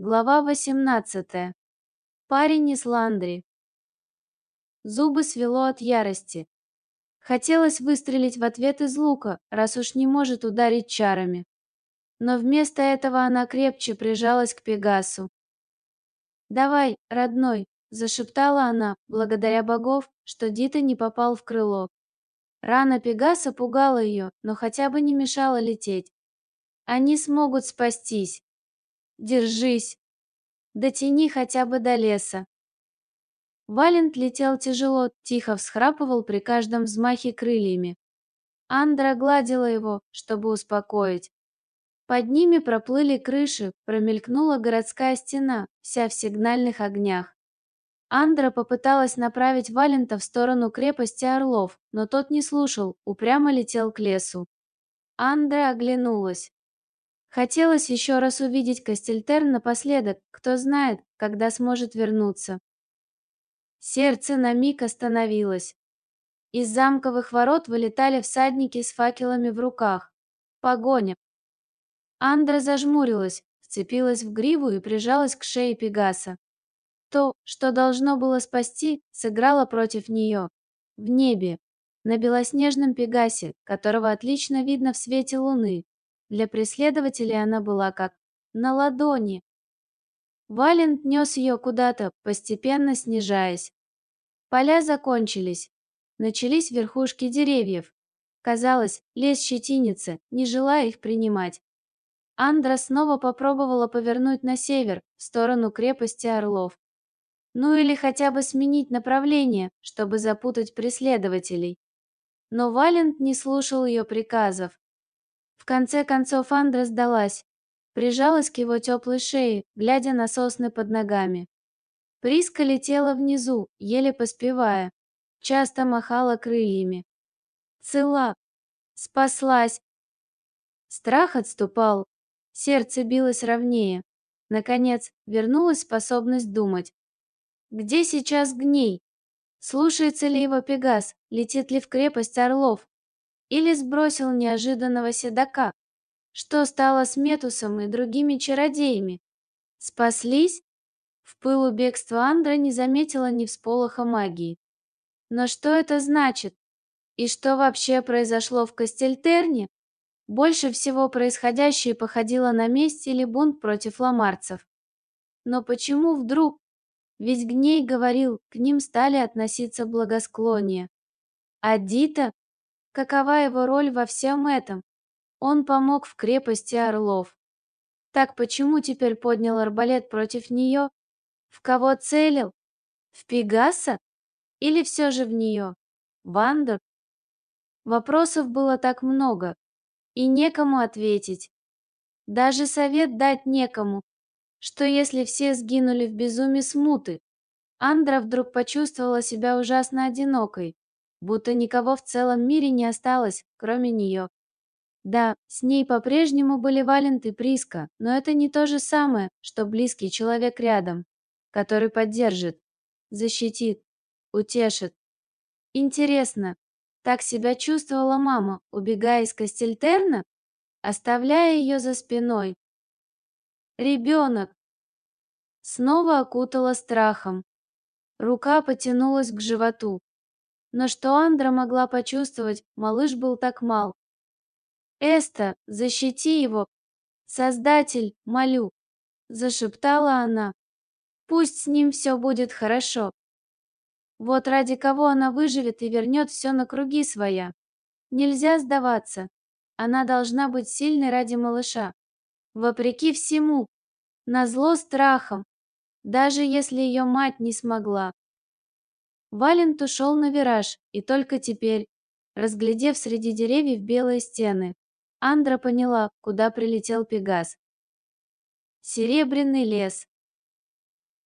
Глава 18. Парень из Ландри. Зубы свело от ярости. Хотелось выстрелить в ответ из лука, раз уж не может ударить чарами. Но вместо этого она крепче прижалась к Пегасу. «Давай, родной», — зашептала она, благодаря богов, что Дита не попал в крыло. Рана Пегаса пугала ее, но хотя бы не мешала лететь. Они смогут спастись. Держись. Дотяни хотя бы до леса. Валент летел тяжело, тихо всхрапывал при каждом взмахе крыльями. Андра гладила его, чтобы успокоить. Под ними проплыли крыши, промелькнула городская стена, вся в сигнальных огнях. Андра попыталась направить Валента в сторону крепости Орлов, но тот не слушал, упрямо летел к лесу. Андра оглянулась. Хотелось еще раз увидеть Кастельтерн напоследок, кто знает, когда сможет вернуться. Сердце на миг остановилось. Из замковых ворот вылетали всадники с факелами в руках. Погоня. Андра зажмурилась, вцепилась в гриву и прижалась к шее Пегаса. То, что должно было спасти, сыграло против нее. В небе, на белоснежном Пегасе, которого отлично видно в свете луны, для преследователей она была как на ладони. Валент нес ее куда-то, постепенно снижаясь. Поля закончились. Начались верхушки деревьев. Казалось, лес щетинится, не желая их принимать. Андра снова попробовала повернуть на север, в сторону крепости Орлов. Ну или хотя бы сменить направление, чтобы запутать преследователей. Но Валент не слушал ее приказов. Конце концов Андра сдалась, прижалась к его теплой шее, глядя на сосны под ногами. Приска летела внизу, еле поспевая, часто махала крыльями. Цела, спаслась. Страх отступал, сердце билось ровнее. Наконец, вернулась способность думать. Где сейчас Гней? Слушается ли его Пегас? Летит ли в крепость Орлов? Или сбросил неожиданного седока? Что стало с Метусом и другими чародеями? Спаслись? В пылу бегства Андра не заметила ни всполоха магии. Но что это значит? И что вообще произошло в Кастельтерне? Больше всего происходящее походило на месть или бунт против ламарцев. Но почему вдруг? Ведь Гней говорил, к ним стали относиться благосклоннее. А Дита? Какова его роль во всем этом? Он помог в крепости Орлов. Так почему теперь поднял арбалет против нее? В кого целил? В Пегаса? Или все же в нее? Вандер? Вопросов было так много, и некому ответить. Даже совет дать некому. Что если все сгинули в безумии смуты? Андра вдруг почувствовала себя ужасно одинокой будто никого в целом мире не осталось, кроме нее. Да, с ней по-прежнему были Валент и Приска, но это не то же самое, что близкий человек рядом, который поддержит, защитит, утешит. Интересно, так себя чувствовала мама, убегая из Кастельтерна, оставляя ее за спиной. Ребенок. Снова окутала страхом. Рука потянулась к животу. Но что Андра могла почувствовать, малыш был так мал. «Эста, защити его! Создатель, молю!» – зашептала она. «Пусть с ним все будет хорошо. Вот ради кого она выживет и вернет все на круги своя. Нельзя сдаваться. Она должна быть сильной ради малыша. Вопреки всему, назло страхом, даже если ее мать не смогла. Валент ушел на вираж, и только теперь, разглядев среди деревьев белые стены, Андра поняла, куда прилетел Пегас. Серебряный лес.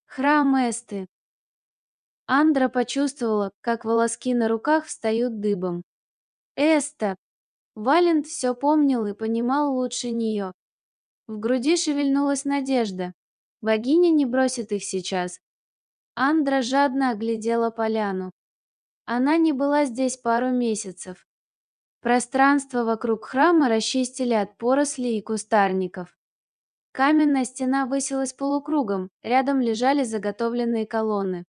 Храм Эсты. Андра почувствовала, как волоски на руках встают дыбом. Эста! Валент все помнил и понимал лучше нее. В груди шевельнулась надежда. Богиня не бросит их сейчас, Андра жадно оглядела поляну. Она не была здесь пару месяцев. Пространство вокруг храма расчистили от порослей и кустарников. Каменная стена высилась полукругом, рядом лежали заготовленные колонны.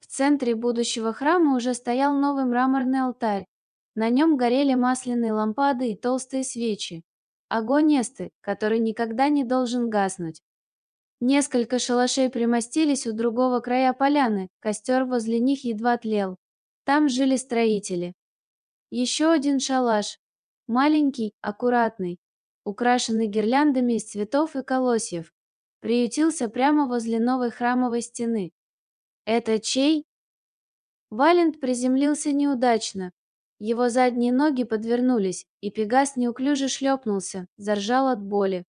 В центре будущего храма уже стоял новый мраморный алтарь. На нем горели масляные лампады и толстые свечи. Огонь Эсты, который никогда не должен гаснуть. Несколько шалашей примостились у другого края поляны, костер возле них едва тлел. Там жили строители. Еще один шалаш, маленький, аккуратный, украшенный гирляндами из цветов и колосьев, приютился прямо возле новой храмовой стены. Это чей? Валент приземлился неудачно. Его задние ноги подвернулись, и Пегас неуклюже шлепнулся, заржал от боли.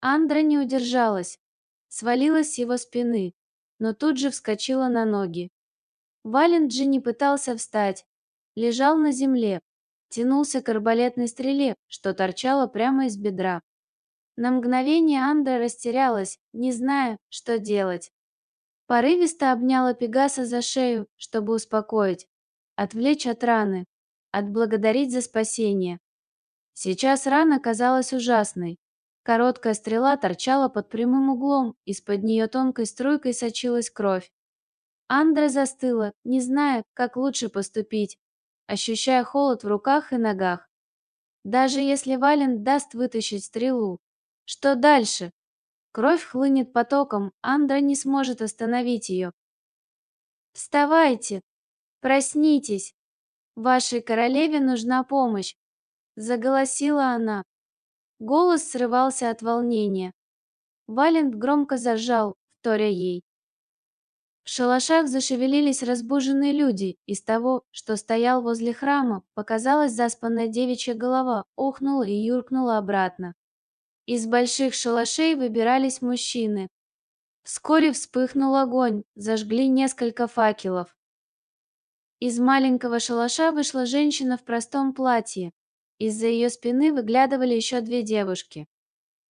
Андра не удержалась, свалилась с его спины, но тут же вскочила на ноги. Валент же не пытался встать, лежал на земле, тянулся к арбалетной стреле, что торчала прямо из бедра. На мгновение Андра растерялась, не зная, что делать. Порывисто обняла Пегаса за шею, чтобы успокоить, отвлечь от раны, отблагодарить за спасение. Сейчас рана казалась ужасной. Короткая стрела торчала под прямым углом, из-под нее тонкой струйкой сочилась кровь. Андра застыла, не зная, как лучше поступить, ощущая холод в руках и ногах. Даже если Вален даст вытащить стрелу, что дальше? Кровь хлынет потоком, Андра не сможет остановить ее. «Вставайте! Проснитесь! Вашей королеве нужна помощь!» Заголосила она. Голос срывался от волнения. Валент громко заржал, вторя ей. В шалашах зашевелились разбуженные люди. Из того, что стоял возле храма, показалась заспанная девичья голова, охнула и юркнула обратно. Из больших шалашей выбирались мужчины. Вскоре вспыхнул огонь, зажгли несколько факелов. Из маленького шалаша вышла женщина в простом платье. Из-за ее спины выглядывали еще две девушки.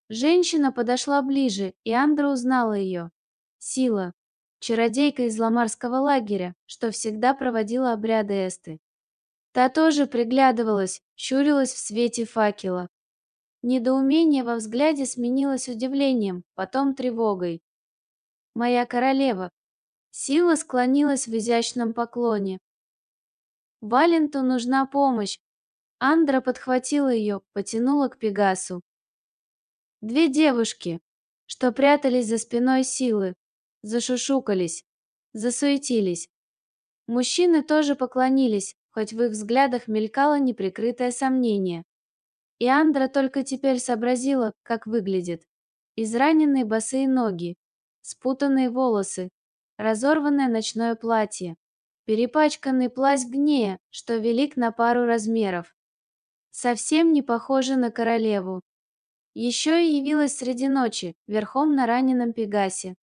Женщина подошла ближе, и Андра узнала ее. Сила, чародейка из ламарского лагеря, что всегда проводила обряды Эсты. Та тоже приглядывалась, щурилась в свете факела. Недоумение во взгляде сменилось удивлением, потом тревогой. «Моя королева!» Сила склонилась в изящном поклоне. «Валенту нужна помощь!» Андра подхватила ее, потянула к Пегасу. Две девушки, что прятались за спиной силы, зашушукались, засуетились. Мужчины тоже поклонились, хоть в их взглядах мелькало неприкрытое сомнение. И Андра только теперь сообразила, как выглядит. Израненные босые ноги, спутанные волосы, разорванное ночное платье, перепачканный плащ гнея, что велик на пару размеров. Совсем не похожа на королеву. Еще и явилась среди ночи, верхом на раненом Пегасе.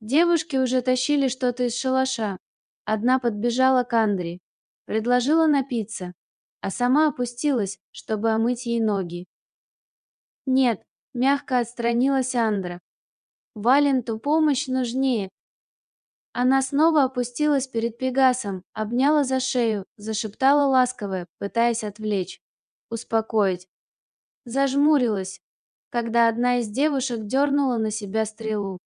Девушки уже тащили что-то из шалаша. Одна подбежала к Андре, предложила напиться, а сама опустилась, чтобы омыть ей ноги. «Нет», — мягко отстранилась Андра. «Валенту помощь нужнее». Она снова опустилась перед Пегасом, обняла за шею, зашептала ласковое, пытаясь отвлечь, успокоить. Зажмурилась, когда одна из девушек дернула на себя стрелу.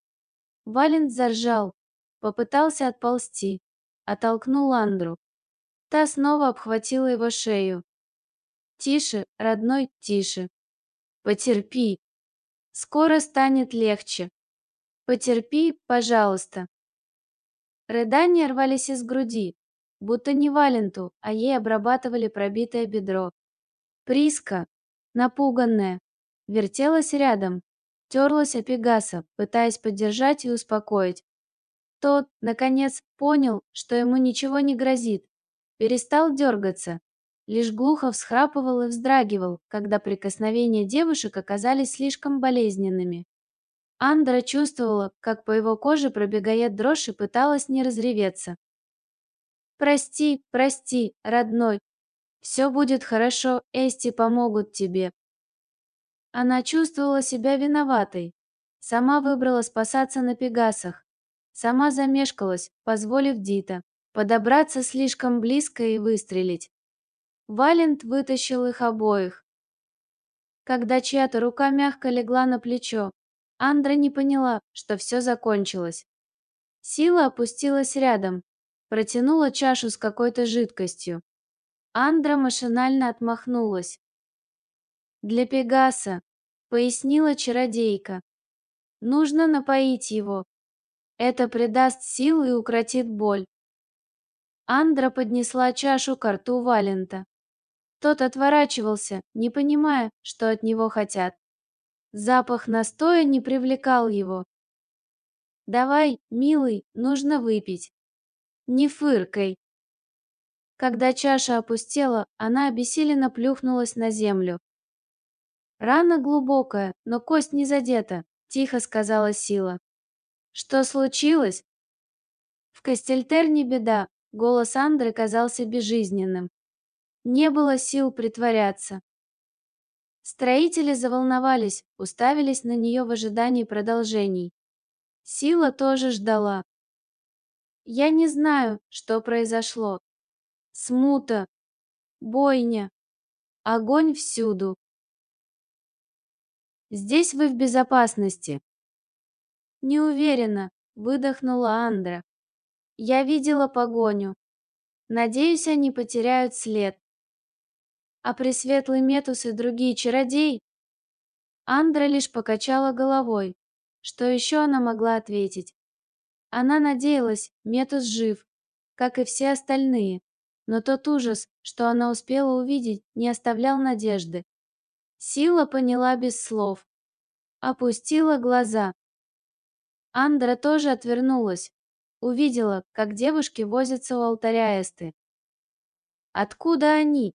Валент заржал, попытался отползти, оттолкнул Андру. Та снова обхватила его шею. «Тише, родной, тише. Потерпи. Скоро станет легче. Потерпи, пожалуйста». Рыдания рвались из груди, будто не Валенту, а ей обрабатывали пробитое бедро. Приска, напуганная, вертелась рядом, терлась о Пегаса, пытаясь поддержать и успокоить. Тот, наконец, понял, что ему ничего не грозит, перестал дергаться, лишь глухо всхрапывал и вздрагивал, когда прикосновения девушек оказались слишком болезненными. Андра чувствовала, как по его коже пробегает дрожь и пыталась не разреветься. «Прости, прости, родной. Все будет хорошо, Эсти помогут тебе». Она чувствовала себя виноватой. Сама выбрала спасаться на Пегасах. Сама замешкалась, позволив Дита подобраться слишком близко и выстрелить. Валент вытащил их обоих. Когда чья-то рука мягко легла на плечо, Андра не поняла, что все закончилось. Сила опустилась рядом, протянула чашу с какой-то жидкостью. Андра машинально отмахнулась. «Для Пегаса», — пояснила чародейка. «Нужно напоить его. Это придаст сил и укротит боль». Андра поднесла чашу к рту Валента. Тот отворачивался, не понимая, что от него хотят. Запах настоя не привлекал его. «Давай, милый, нужно выпить». «Не фыркой». Когда чаша опустела, она обессиленно плюхнулась на землю. «Рана глубокая, но кость не задета», — тихо сказала Сила. «Что случилось?» В Кастельтерне беда, голос Андры казался безжизненным. Не было сил притворяться. Строители заволновались, уставились на нее в ожидании продолжений. Сила тоже ждала. Я не знаю, что произошло. Смута, бойня, огонь всюду. Здесь вы в безопасности. Не уверена, выдохнула Андра. Я видела погоню. Надеюсь, они потеряют след а Пресветлый Метус и другие чародеи? Андра лишь покачала головой. Что еще она могла ответить? Она надеялась, Метус жив, как и все остальные, но тот ужас, что она успела увидеть, не оставлял надежды. Сила поняла без слов. Опустила глаза. Андра тоже отвернулась. Увидела, как девушки возятся у алтаря Эсты. Откуда они?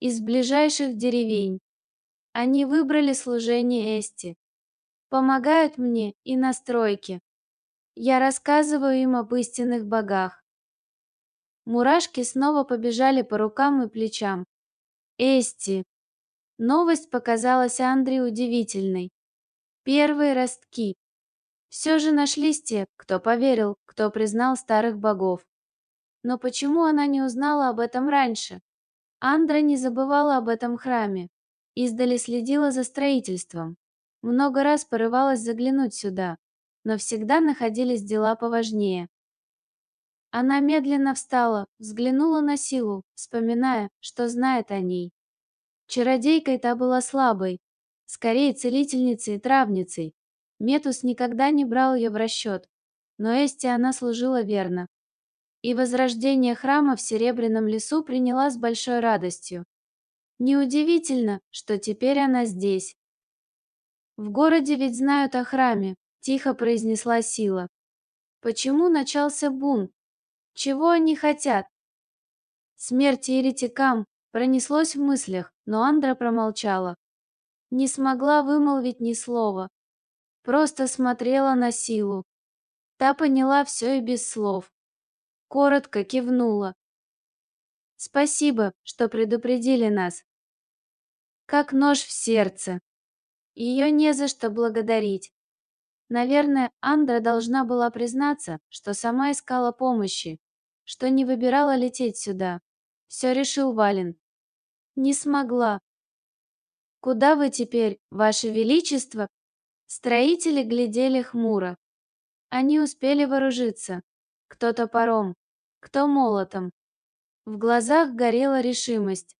Из ближайших деревень. Они выбрали служение Эсти. Помогают мне и на стройке. Я рассказываю им об истинных богах. Мурашки снова побежали по рукам и плечам. Эсти. Новость показалась Андре удивительной. Первые ростки. Все же нашлись те, кто поверил, кто признал старых богов. Но почему она не узнала об этом раньше? Андра не забывала об этом храме, издали следила за строительством. Много раз порывалась заглянуть сюда, но всегда находились дела поважнее. Она медленно встала, взглянула на силу, вспоминая, что знает о ней. Чародейкой та была слабой, скорее целительницей и травницей. Метус никогда не брал ее в расчет, но Эсте она служила верно и возрождение храма в Серебряном лесу приняла с большой радостью. Неудивительно, что теперь она здесь. В городе ведь знают о храме, тихо произнесла Сила. Почему начался бунт? Чего они хотят? Смерти еретикам пронеслось в мыслях, но Андра промолчала. Не смогла вымолвить ни слова. Просто смотрела на Силу. Та поняла все и без слов коротко кивнула. Спасибо, что предупредили нас. Как нож в сердце. Ее не за что благодарить. Наверное, Андра должна была признаться, что сама искала помощи, что не выбирала лететь сюда. Все решил Вален. Не смогла. Куда вы теперь, ваше величество? Строители глядели хмуро. Они успели вооружиться, кто топором, кто молотом. В глазах горела решимость.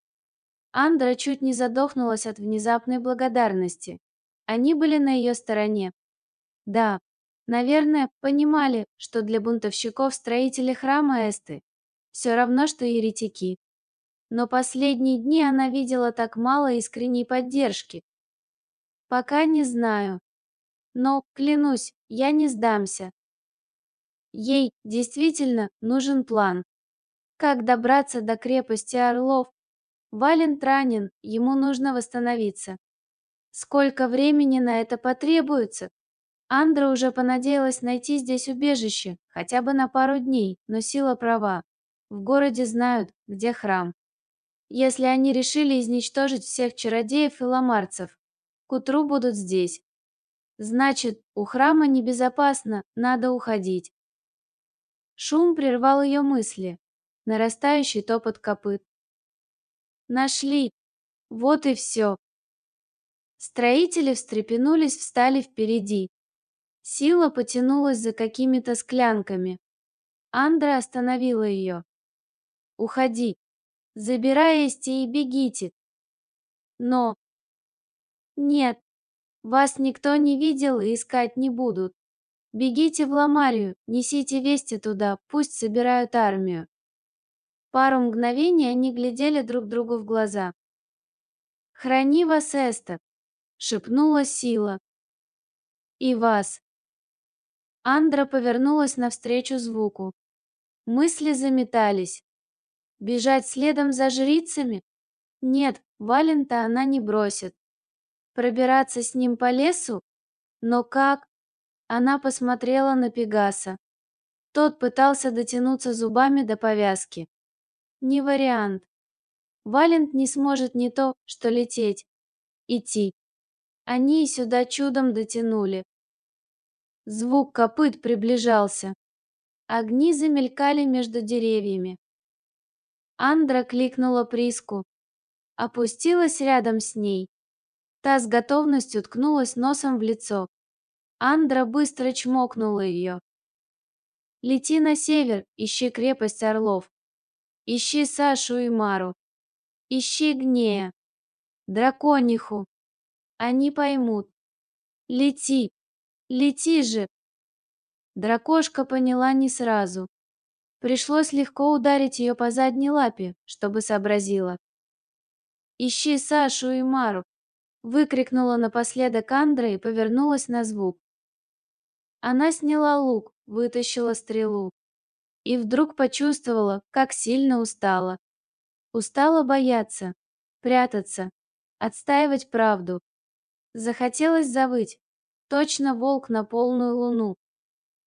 Андра чуть не задохнулась от внезапной благодарности. Они были на ее стороне. Да, наверное, понимали, что для бунтовщиков строители храма Эсты все равно, что еретики. Но последние дни она видела так мало искренней поддержки. Пока не знаю. Но, клянусь, я не сдамся. Ей действительно нужен план. Как добраться до крепости Орлов? Валент ранен, ему нужно восстановиться. Сколько времени на это потребуется? Андра уже понадеялась найти здесь убежище, хотя бы на пару дней, но сила права. В городе знают, где храм. Если они решили изничтожить всех чародеев и ломарцев, к утру будут здесь. Значит, у храма небезопасно, надо уходить. Шум прервал ее мысли, нарастающий топот копыт. Нашли. Вот и все. Строители встрепенулись, встали впереди. Сила потянулась за какими-то склянками. Андра остановила ее. «Уходи. Забирай Эсти и бегите». «Но...» «Нет, вас никто не видел и искать не будут. Бегите в Ламарию, несите вести туда, пусть собирают армию». Пару мгновений они глядели друг другу в глаза. «Храни вас, Эста!» — шепнула Сила. «И вас!» Андра повернулась навстречу звуку. Мысли заметались. Бежать следом за жрицами? Нет, Валента она не бросит. Пробираться с ним по лесу? Но как? Она посмотрела на Пегаса. Тот пытался дотянуться зубами до повязки. Не вариант. Валент не сможет не то, что лететь, идти. Они и сюда чудом дотянули. Звук копыт приближался. Огни замелькали между деревьями. Андра кликнула Приску. Опустилась рядом с ней. Та с готовностью ткнулась носом в лицо. Андра быстро чмокнула ее. «Лети на север, ищи крепость орлов. Ищи Сашу и Мару. Ищи Гнея. Дракониху. Они поймут. Лети, лети же!» Дракошка поняла не сразу. Пришлось легко ударить ее по задней лапе, чтобы сообразила. «Ищи Сашу и Мару!» выкрикнула напоследок Андра и повернулась на звук. Она сняла лук, вытащила стрелу и вдруг почувствовала, как сильно устала. Устала бояться, прятаться, отстаивать правду. Захотелось завыть, точно волк на полную луну.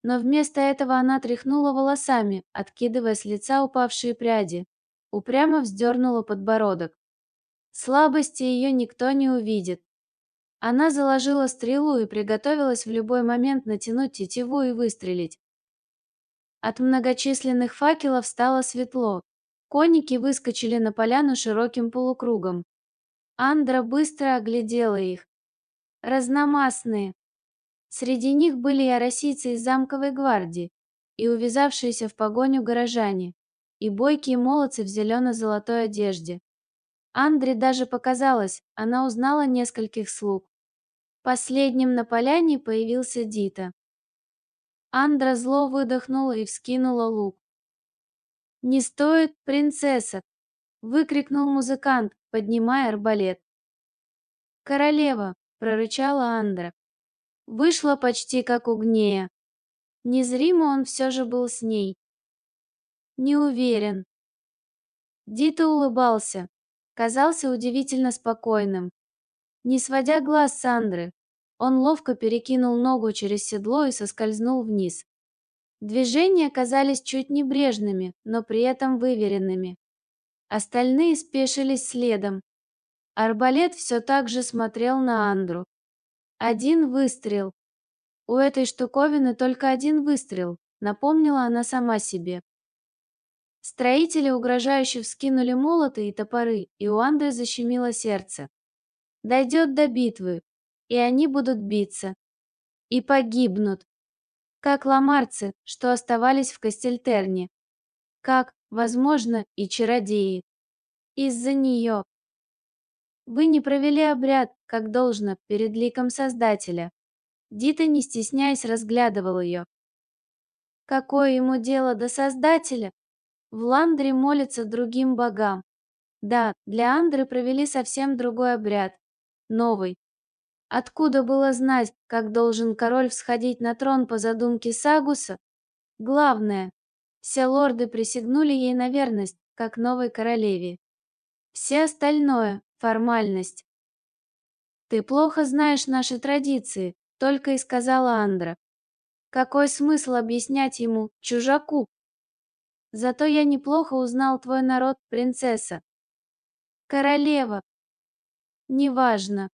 Но вместо этого она тряхнула волосами, откидывая с лица упавшие пряди, упрямо вздернула подбородок. Слабости ее никто не увидит. Она заложила стрелу и приготовилась в любой момент натянуть тетиву и выстрелить. От многочисленных факелов стало светло. Конники выскочили на поляну широким полукругом. Андра быстро оглядела их. Разномастные. Среди них были и оросийцы из замковой гвардии, и увязавшиеся в погоню горожане, и бойкие молодцы в зелено-золотой одежде. Андре даже показалось, она узнала нескольких слуг. Последним на поляне появился Дита. Андра зло выдохнула и вскинула лук. «Не стоит, принцесса!» — выкрикнул музыкант, поднимая арбалет. «Королева!» — прорычала Андра. Вышла почти как у Гнея. Незримо он все же был с ней. Не уверен. Дита улыбался, казался удивительно спокойным. Не сводя глаз с Андры, он ловко перекинул ногу через седло и соскользнул вниз. Движения казались чуть небрежными, но при этом выверенными. Остальные спешились следом. Арбалет все так же смотрел на Андру. Один выстрел. У этой штуковины только один выстрел, напомнила она сама себе. Строители угрожающе вскинули молоты и топоры, и у Андры защемило сердце. Дойдет до битвы, и они будут биться. И погибнут. Как ламарцы, что оставались в Кастельтерне. Как, возможно, и чародеи. Из-за нее. Вы не провели обряд, как должно, перед ликом Создателя. Дита, не стесняясь, разглядывал ее. Какое ему дело до Создателя? В Ландре молятся другим богам. Да, для Андры провели совсем другой обряд. Новый. Откуда было знать, как должен король всходить на трон по задумке Сагуса? Главное, все лорды присягнули ей на верность, как новой королеве. Все остальное – формальность. «Ты плохо знаешь наши традиции», – только и сказала Андра. «Какой смысл объяснять ему, чужаку, Зато я неплохо узнал твой народ, принцесса. Королева. Неважно.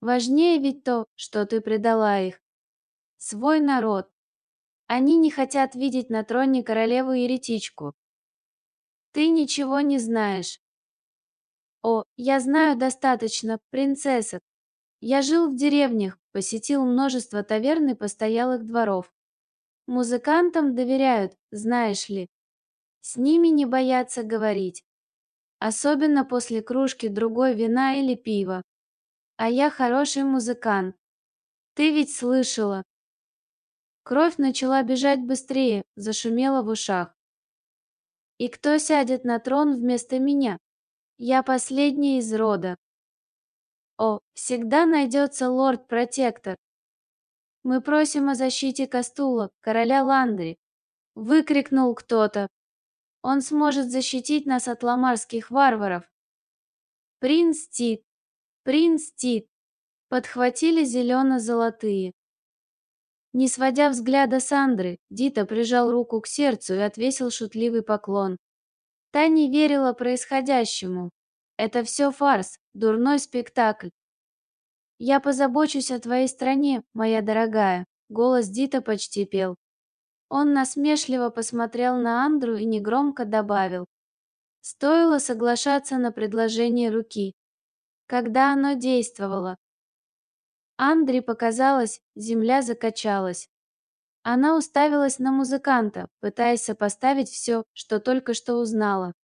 Важнее ведь то, что ты предала их. Свой народ. Они не хотят видеть на троне королеву-еретичку. Ты ничего не знаешь. О, я знаю достаточно, принцесса. Я жил в деревнях, посетил множество таверн и постоялых дворов. Музыкантам доверяют, знаешь ли. С ними не боятся говорить. Особенно после кружки другой вина или пива. А я хороший музыкант. Ты ведь слышала. Кровь начала бежать быстрее, зашумела в ушах. И кто сядет на трон вместо меня? Я последний из рода. О, всегда найдется лорд-протектор. Мы просим о защите Кастула, короля Ландри. Выкрикнул кто-то. Он сможет защитить нас от ламарских варваров. Принц Тит, принц Тит. Подхватили зелено-золотые. Не сводя взгляда Сандры, Дита прижал руку к сердцу и отвесил шутливый поклон. Та не верила происходящему. Это все фарс, дурной спектакль. Я позабочусь о твоей стране, моя дорогая, голос Дита почти пел. Он насмешливо посмотрел на Андру и негромко добавил: Стоило соглашаться на предложение руки, когда оно действовало. Андре показалось, земля закачалась. Она уставилась на музыканта, пытаясь сопоставить все, что только что узнала.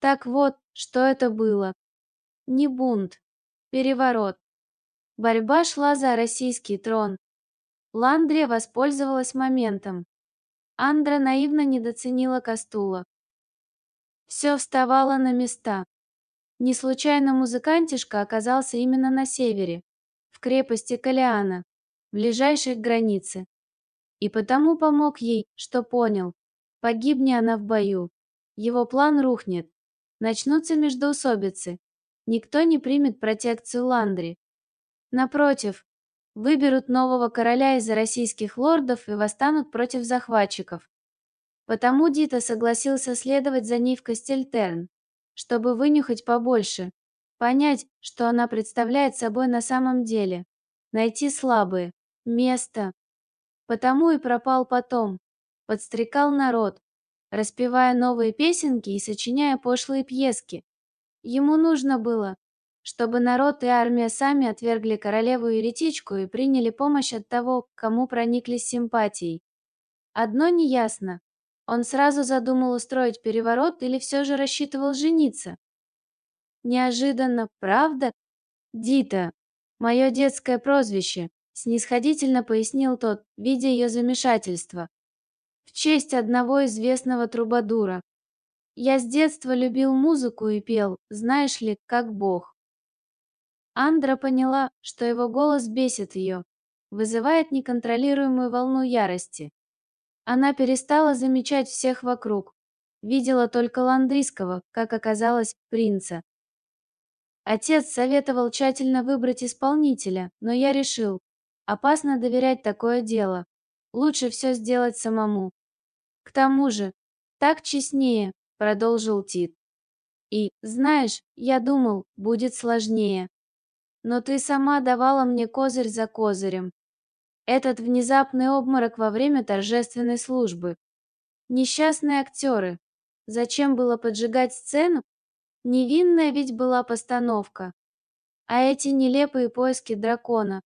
Так вот, что это было. Не бунт, переворот. Борьба шла за российский трон. Ландрия воспользовалась моментом. Андра наивно недооценила Кастула. Все вставало на места. Не случайно музыкантишка оказался именно на севере, в крепости Калиана, ближайшей к границе и потому помог ей, что понял. Погибни она в бою. Его план рухнет. Начнутся междоусобицы. Никто не примет протекцию Ландри. Напротив, выберут нового короля из российских лордов и восстанут против захватчиков. Потому Дита согласился следовать за ней в Кастельтерн, чтобы вынюхать побольше, понять, что она представляет собой на самом деле, найти слабые, место, Потому и пропал потом. Подстрекал народ, распевая новые песенки и сочиняя пошлые пьески. Ему нужно было, чтобы народ и армия сами отвергли королеву-еретичку и приняли помощь от того, кому прониклись симпатией. Одно неясно. Он сразу задумал устроить переворот или все же рассчитывал жениться? Неожиданно, правда? Дита, мое детское прозвище, снисходительно пояснил тот, видя ее замешательство. В честь одного известного трубадура. Я с детства любил музыку и пел, знаешь ли, как бог. Андра поняла, что его голос бесит ее, вызывает неконтролируемую волну ярости. Она перестала замечать всех вокруг, видела только Ландрийского, как оказалось, принца. Отец советовал тщательно выбрать исполнителя, но я решил, Опасно доверять такое дело. Лучше все сделать самому. К тому же, так честнее, продолжил Тит. И, знаешь, я думал, будет сложнее. Но ты сама давала мне козырь за козырем. Этот внезапный обморок во время торжественной службы. Несчастные актеры. Зачем было поджигать сцену? Невинная ведь была постановка. А эти нелепые поиски дракона.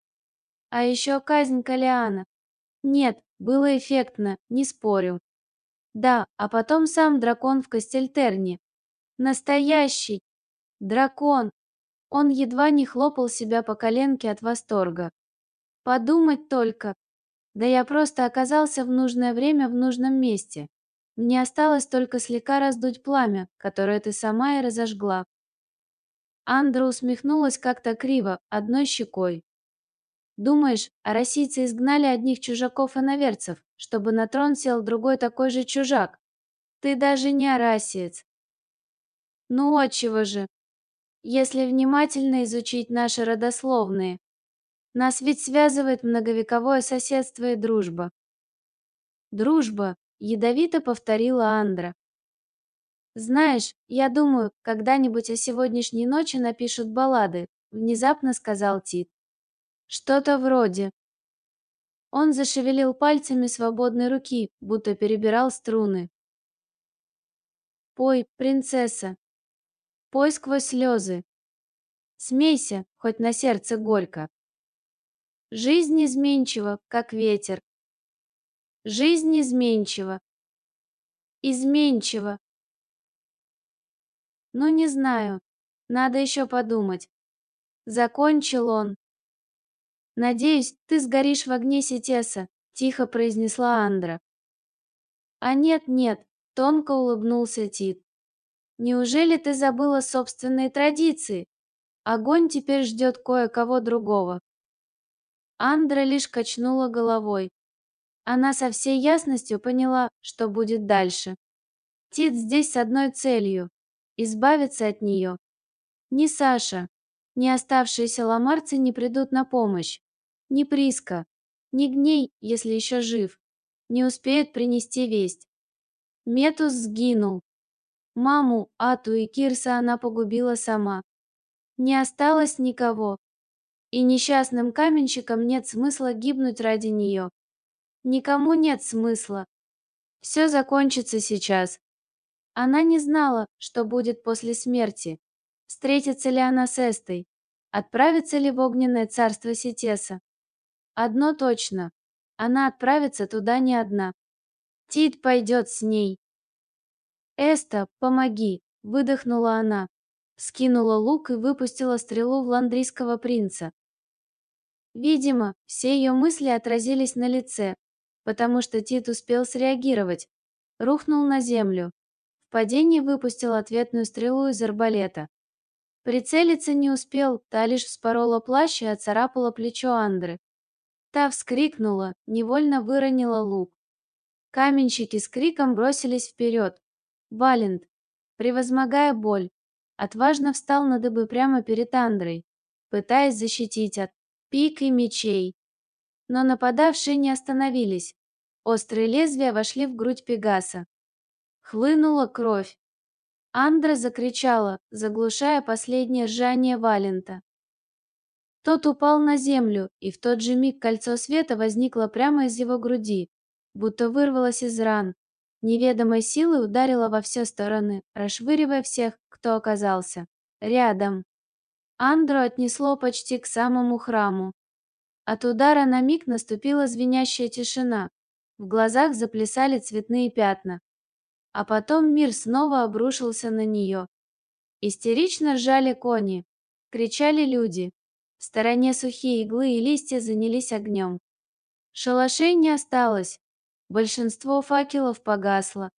А еще казнь Калиана. Нет, было эффектно, не спорю. Да, а потом сам дракон в Кастельтерне. Настоящий дракон. Он едва не хлопал себя по коленке от восторга. Подумать только. Да я просто оказался в нужное время в нужном месте. Мне осталось только слегка раздуть пламя, которое ты сама и разожгла. Андра усмехнулась как-то криво, одной щекой. Думаешь, а российцы изгнали одних чужаков-иноверцев, чтобы на трон сел другой такой же чужак? Ты даже не арасиец. Ну, отчего же? Если внимательно изучить наши родословные, нас ведь связывает многовековое соседство и дружба. Дружба, ядовито повторила Андра. Знаешь, я думаю, когда-нибудь о сегодняшней ночи напишут баллады, внезапно сказал Тит. Что-то вроде. Он зашевелил пальцами свободной руки, будто перебирал струны. Пой, принцесса. Пой сквозь слезы. Смейся, хоть на сердце горько. Жизнь изменчива, как ветер. Жизнь изменчива. Изменчива. Ну, не знаю. Надо еще подумать. Закончил он. «Надеюсь, ты сгоришь в огне Сетеса», — тихо произнесла Андра. «А нет, нет», — тонко улыбнулся Тит. «Неужели ты забыла собственные традиции? Огонь теперь ждет кое-кого другого». Андра лишь качнула головой. Она со всей ясностью поняла, что будет дальше. Тит здесь с одной целью — избавиться от нее. Ни Саша, ни оставшиеся ламарцы не придут на помощь. Ни Приска, ни Гней, если еще жив, не успеют принести весть. Метус сгинул. Маму, Ату и Кирса она погубила сама. Не осталось никого. И несчастным каменщикам нет смысла гибнуть ради нее. Никому нет смысла. Все закончится сейчас. Она не знала, что будет после смерти. Встретится ли она с Эстой? Отправится ли в огненное царство Сетеса? Одно точно. Она отправится туда не одна. Тит пойдет с ней. «Эста, помоги!» — выдохнула она. Скинула лук и выпустила стрелу в ландрийского принца. Видимо, все ее мысли отразились на лице, потому что Тит успел среагировать. Рухнул на землю. В падении выпустил ответную стрелу из арбалета. Прицелиться не успел, та лишь вспорола плащ и оцарапала плечо Андры. Та вскрикнула, невольно выронила лук. Каменщики с криком бросились вперед. Валент, превозмогая боль, отважно встал на дыбы прямо перед Андрой, пытаясь защитить от пик и мечей. Но нападавшие не остановились. Острые лезвия вошли в грудь Пегаса. Хлынула кровь. Андра закричала, заглушая последнее ржание Валента. Тот упал на землю, и в тот же миг кольцо света возникло прямо из его груди, будто вырвалось из ран. Неведомой силой ударило во все стороны, расшвыривая всех, кто оказался. Рядом. Андру отнесло почти к самому храму. От удара на миг наступила звенящая тишина. В глазах заплясали цветные пятна. А потом мир снова обрушился на нее. Истерично ржали кони. Кричали люди. В стороне сухие иглы и листья занялись огнем. Шалашей не осталось. Большинство факелов погасло.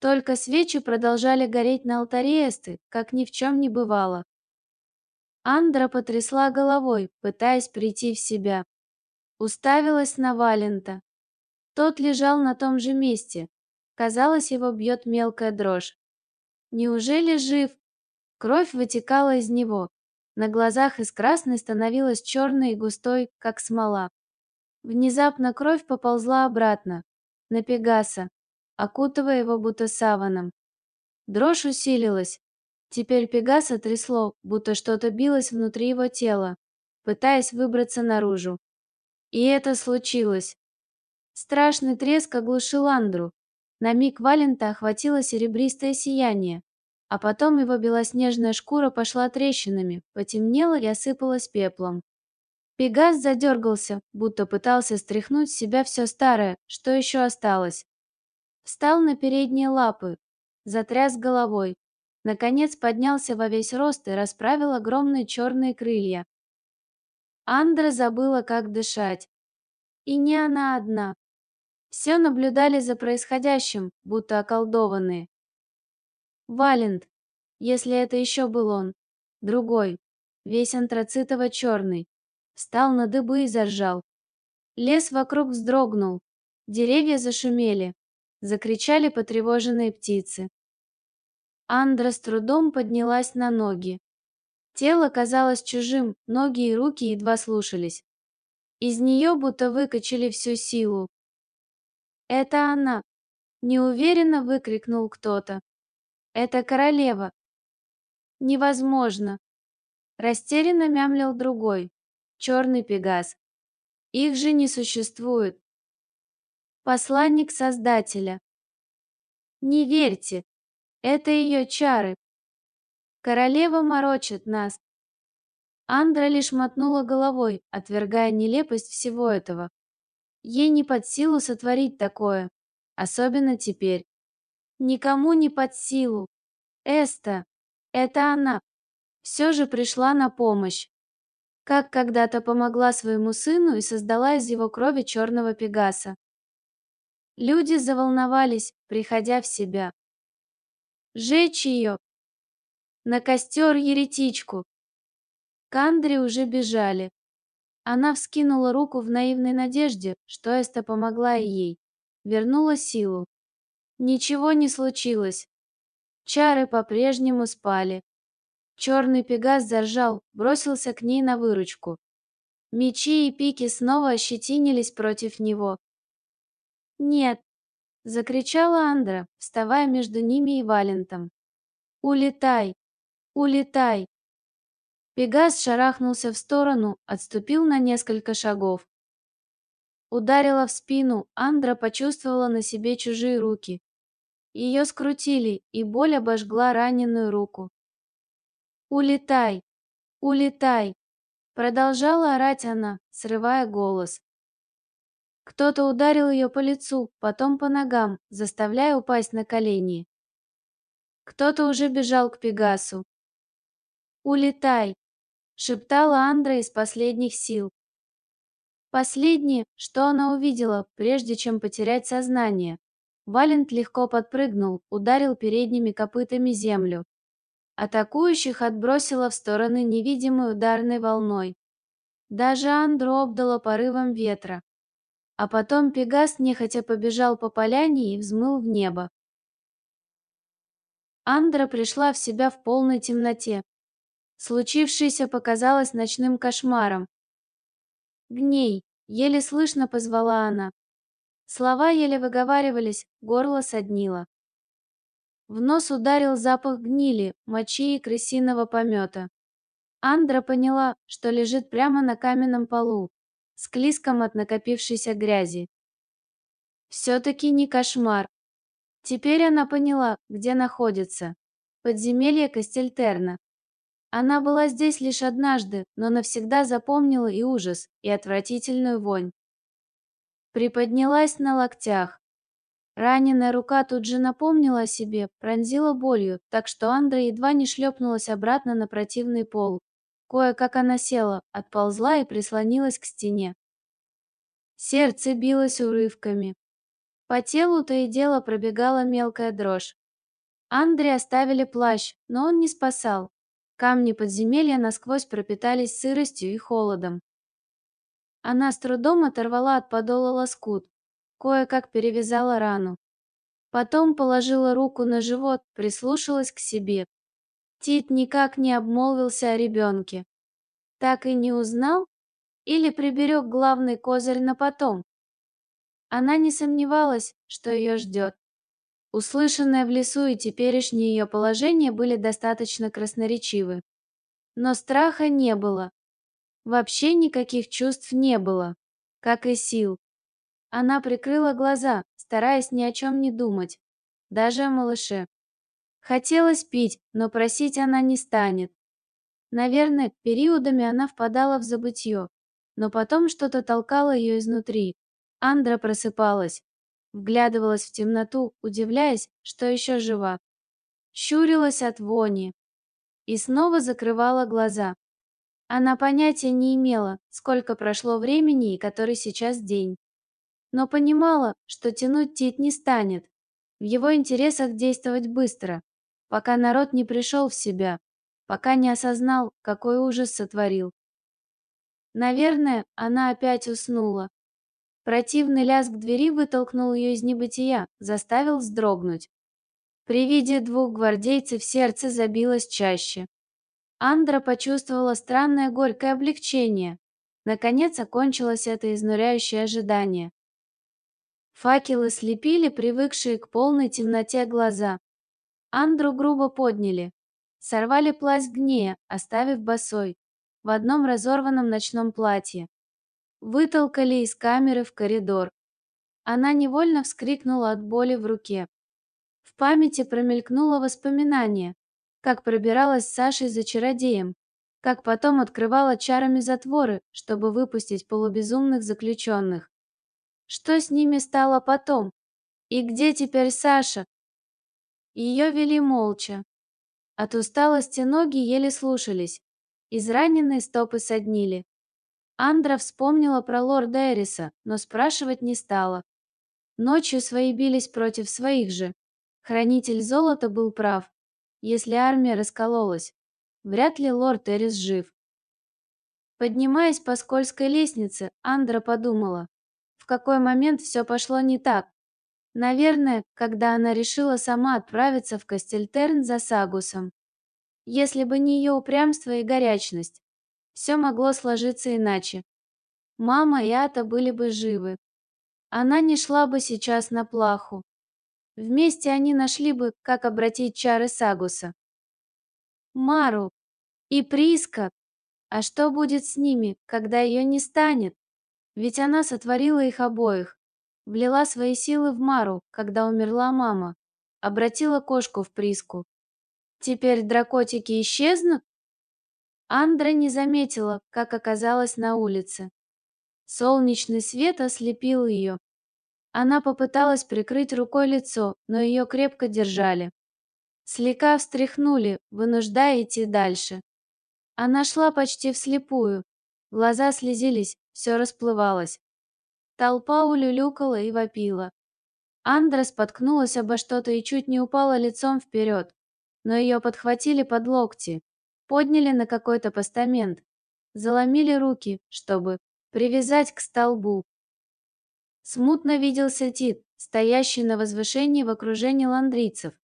Только свечи продолжали гореть на алтаре Эсты, как ни в чем не бывало. Андра потрясла головой, пытаясь прийти в себя. Уставилась на Валента. Тот лежал на том же месте. Казалось, его бьет мелкая дрожь. Неужели жив? Кровь вытекала из него. На глазах из красной становилась черной и густой, как смола. Внезапно кровь поползла обратно, на Пегаса, окутывая его будто саваном. Дрожь усилилась. Теперь Пегаса трясло, будто что-то билось внутри его тела, пытаясь выбраться наружу. И это случилось. Страшный треск оглушил Андру. На миг Валента охватило серебристое сияние а потом его белоснежная шкура пошла трещинами, потемнела и осыпалась пеплом. Пегас задергался, будто пытался стряхнуть с себя все старое, что еще осталось. Встал на передние лапы, затряс головой, наконец поднялся во весь рост и расправил огромные черные крылья. Андра забыла, как дышать. И не она одна. Все наблюдали за происходящим, будто околдованные. Валент, если это еще был он. Другой, весь антрацитово-черный. Встал на дыбы и заржал. Лес вокруг вздрогнул. Деревья зашумели. Закричали потревоженные птицы. Андра с трудом поднялась на ноги. Тело казалось чужим, ноги и руки едва слушались. Из нее будто выкачали всю силу. «Это она!» — неуверенно выкрикнул кто-то. Это королева. Невозможно. Растерянно мямлил другой, черный пегас. Их же не существует. Посланник Создателя. Не верьте, это ее чары. Королева морочит нас. Андра лишь мотнула головой, отвергая нелепость всего этого. Ей не под силу сотворить такое, особенно теперь. Никому не под силу. Эста, это она, все же пришла на помощь. Как когда-то помогла своему сыну и создала из его крови черного пегаса. Люди заволновались, приходя в себя. Жечь ее! На костер еретичку! К Андре уже бежали. Она вскинула руку в наивной надежде, что Эста помогла ей, вернула силу. Ничего не случилось. Чары по-прежнему спали. Черный пегас заржал, бросился к ней на выручку. Мечи и пики снова ощетинились против него. «Нет!» — закричала Андра, вставая между ними и Валентом. «Улетай! Улетай!» Пегас шарахнулся в сторону, отступил на несколько шагов. Ударила в спину, Андра почувствовала на себе чужие руки. Ее скрутили, и боль обожгла раненую руку. «Улетай! Улетай!» Продолжала орать она, срывая голос. Кто-то ударил ее по лицу, потом по ногам, заставляя упасть на колени. Кто-то уже бежал к Пегасу. «Улетай!» шептала Андра из последних сил. Последнее, что она увидела, прежде чем потерять сознание. Валент легко подпрыгнул, ударил передними копытами землю. Атакующих отбросило в стороны невидимой ударной волной. Даже Андру обдало порывом ветра. А потом Пегас нехотя побежал по поляне и взмыл в небо. Андра пришла в себя в полной темноте. Случившееся показалось ночным кошмаром. «Гней!» — еле слышно позвала она. Слова еле выговаривались, горло соднило. В нос ударил запах гнили, мочи и крысиного помета. Андра поняла, что лежит прямо на каменном полу, с клиском от накопившейся грязи. Все-таки не кошмар. Теперь она поняла, где находится. Подземелье Кастельтерна. Она была здесь лишь однажды, но навсегда запомнила и ужас, и отвратительную вонь. Приподнялась на локтях. Раненая рука тут же напомнила о себе, пронзила болью, так что Андра едва не шлепнулась обратно на противный пол. Кое-как она села, отползла и прислонилась к стене. Сердце билось урывками. По телу то и дело пробегала мелкая дрожь. Андре оставили плащ, но он не спасал. Камни подземелья насквозь пропитались сыростью и холодом. Она с трудом оторвала от подола лоскут, кое-как перевязала рану. Потом положила руку на живот, прислушалась к себе. Тит никак не обмолвился о ребенке. Так и не узнал? Или приберег главный козырь на потом? Она не сомневалась, что ее ждет. Услышанное в лесу и теперешнее ее положение были достаточно красноречивы. Но страха не было. Вообще никаких чувств не было, как и сил. Она прикрыла глаза, стараясь ни о чем не думать, даже о малыше. Хотелось пить, но просить она не станет. Наверное, периодами она впадала в забытье, но потом что-то толкало ее изнутри. Андра просыпалась, вглядывалась в темноту, удивляясь, что еще жива. Щурилась от вони и снова закрывала глаза. Она понятия не имела, сколько прошло времени и который сейчас день. Но понимала, что тянуть Тит не станет. В его интересах действовать быстро, пока народ не пришел в себя, пока не осознал, какой ужас сотворил. Наверное, она опять уснула, Противный лязг двери вытолкнул ее из небытия, заставил вздрогнуть. При виде двух гвардейцев сердце забилось чаще. Андра почувствовала странное горькое облегчение. Наконец окончилось это изнуряющее ожидание. Факелы слепили привыкшие к полной темноте глаза. Андру грубо подняли. Сорвали плащ гнея, оставив босой, в одном разорванном ночном платье вытолкали из камеры в коридор. Она невольно вскрикнула от боли в руке. В памяти промелькнуло воспоминание, как пробиралась с Сашей за чародеем. как потом открывала чарами затворы, чтобы выпустить полубезумных заключенных. Что с ними стало потом? И где теперь Саша? Ее вели молча. От усталости ноги еле слушались. Израненные стопы соднили. Андра вспомнила про лорда Эриса, но спрашивать не стала. Ночью свои бились против своих же. Хранитель золота был прав. Если армия раскололась, вряд ли лорд Эрис жив. Поднимаясь по скользкой лестнице, Андра подумала, в какой момент все пошло не так. Наверное, когда она решила сама отправиться в Кастельтерн за Сагусом. Если бы не ее упрямство и горячность, все могло сложиться иначе. Мама и Ата были бы живы. Она не шла бы сейчас на плаху. Вместе они нашли бы, как обратить чары Сагуса. Мару и Приска. А что будет с ними, когда ее не станет? Ведь она сотворила их обоих, влила свои силы в Мару, когда умерла мама, обратила кошку в Приску. Теперь дракотики исчезнут? Андра не заметила, как оказалась на улице. Солнечный свет ослепил ее. Она попыталась прикрыть рукой лицо, но ее крепко держали. Слегка встряхнули, вынуждая идти дальше. Она шла почти вслепую. Глаза слезились, все расплывалось. Толпа улюлюкала и вопила. Андра споткнулась обо что-то и чуть не упала лицом вперед, но ее подхватили под локти, подняли на какой-то постамент, заломили руки, чтобы привязать к столбу. Смутно виделся Тит, стоящий на возвышении в окружении ландрийцев.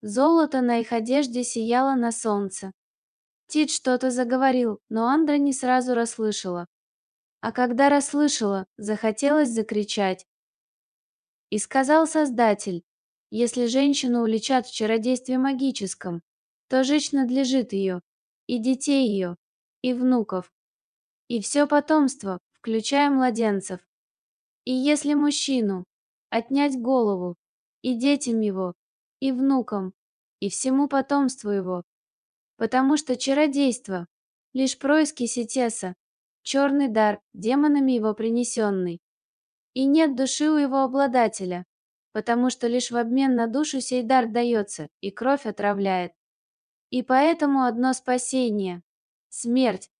Золото на их одежде сияло на солнце. Тит что-то заговорил, но Андра не сразу расслышала. А когда расслышала, захотелось закричать. И сказал Создатель, если женщину уличат в чародействе магическом, то жечь надлежит ее, и детей ее, и внуков, и все потомство, включая младенцев. И если мужчину отнять голову, и детям его, и внукам, и всему потомству его, потому что чародейство — лишь происки Сетеса, черный дар, демонами его принесенный. И нет души у его обладателя, потому что лишь в обмен на душу сей дар дается и кровь отравляет. И поэтому одно спасение — смерть.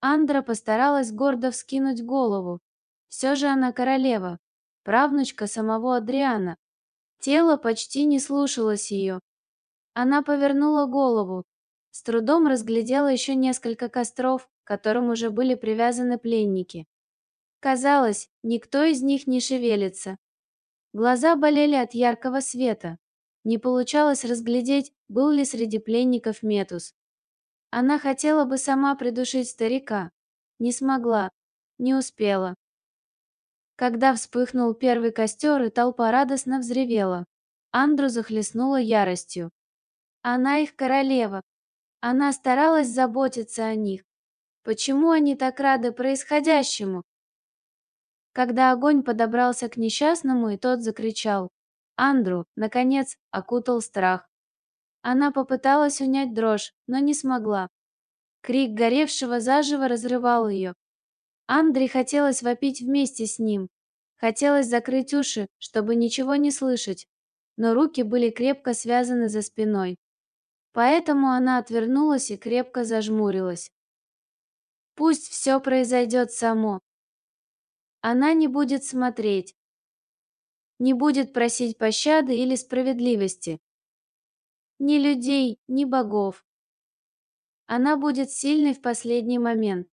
Андра постаралась гордо вскинуть голову. Все же она королева, правнучка самого Адриана. Тело почти не слушалось ее. Она повернула голову, с трудом разглядела еще несколько костров, которым уже были привязаны пленники. Казалось, никто из них не шевелится. Глаза болели от яркого света. Не получалось разглядеть, был ли среди пленников Метус. Она хотела бы сама придушить старика. Не смогла, не успела. Когда вспыхнул первый костер, и толпа радостно взревела, Андру захлестнула яростью. Она их королева. Она старалась заботиться о них. Почему они так рады происходящему? Когда огонь подобрался к несчастному, и тот закричал, Андру, наконец, окутал страх. Она попыталась унять дрожь, но не смогла. Крик горевшего заживо разрывал ее. Андре хотелось вопить вместе с ним. Хотелось закрыть уши, чтобы ничего не слышать, но руки были крепко связаны за спиной. Поэтому она отвернулась и крепко зажмурилась. Пусть все произойдет само. Она не будет смотреть, не будет просить пощады или справедливости, ни людей, ни богов. Она будет сильной в последний момент.